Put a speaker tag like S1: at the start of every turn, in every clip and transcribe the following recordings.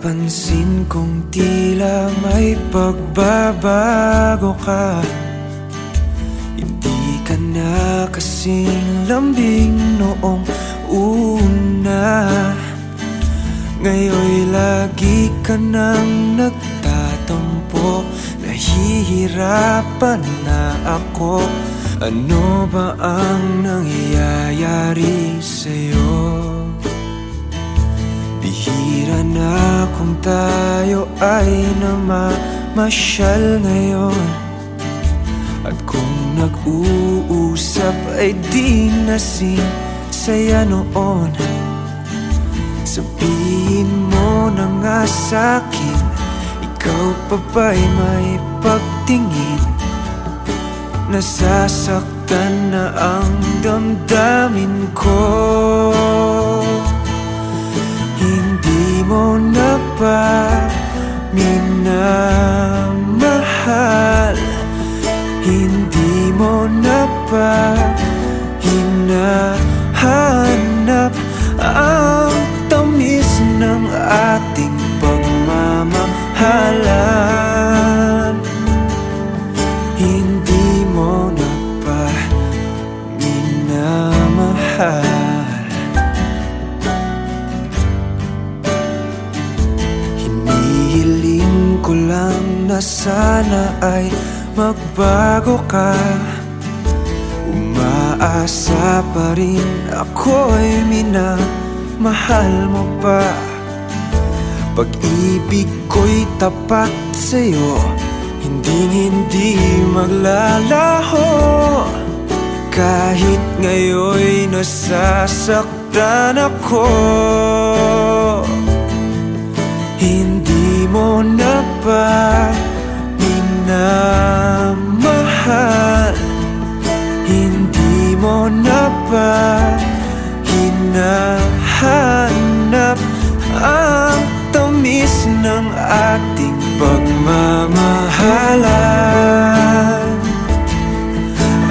S1: Napapansin kong tila may pagbabago ka. Hindi ka na kasing lambing noong una. Ngayon'y lagi ka nang nagtatampo. Nahihirapan na ako. Ano ba ang nangyayari sa'yo? Bihira na kung tayo ay namamasyal ngayon. At kung nag-uusap ay di nasing saya noon. Sabihin mo na nga sa'kin Ikaw pa ba'y may pagtingin? Nasasaktan na ang damdamin ko Hindi mo na ba hinahanap Ang tamis ng ating pagmamahalan. Hindi mo na ba minamahal. Ko lang na sana ay magbago ka. Umaasa pa rin ako'y minamahal mo pa. Pag-ibig ko'y tapat sa'yo Hindi hindi maglalaho. Kahit ngayon'y nasasaktan ako Hindi mo na ba hinahanap Ang tamis ng ating pagmamahalan.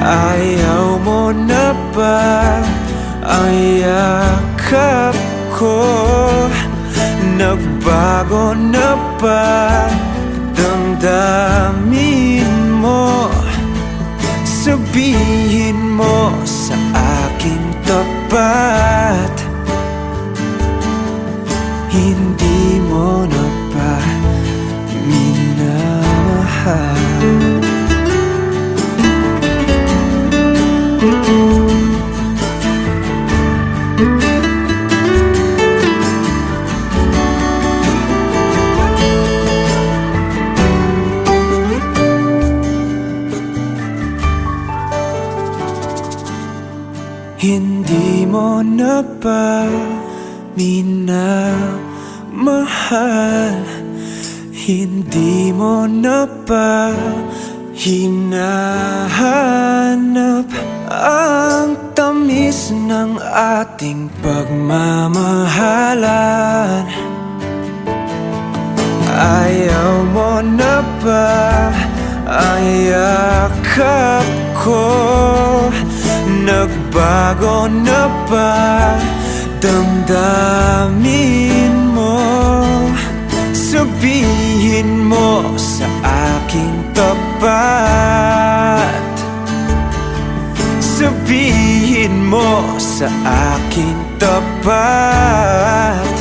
S1: Ayaw mo na ba? Ang yakap ko. Nagbago na ba? Damdamin Hindi mo na ba minamahal. Hindi mo na ba minamahal Hindi mo na ba hinahanap Ang tamis ng ating pagmamahalan. Ayaw mo na ba? Ang yakap ko. Nagbago na ba damdamin mo Sabihin mo sa aking tapat. Sabihin mo sa aking tapat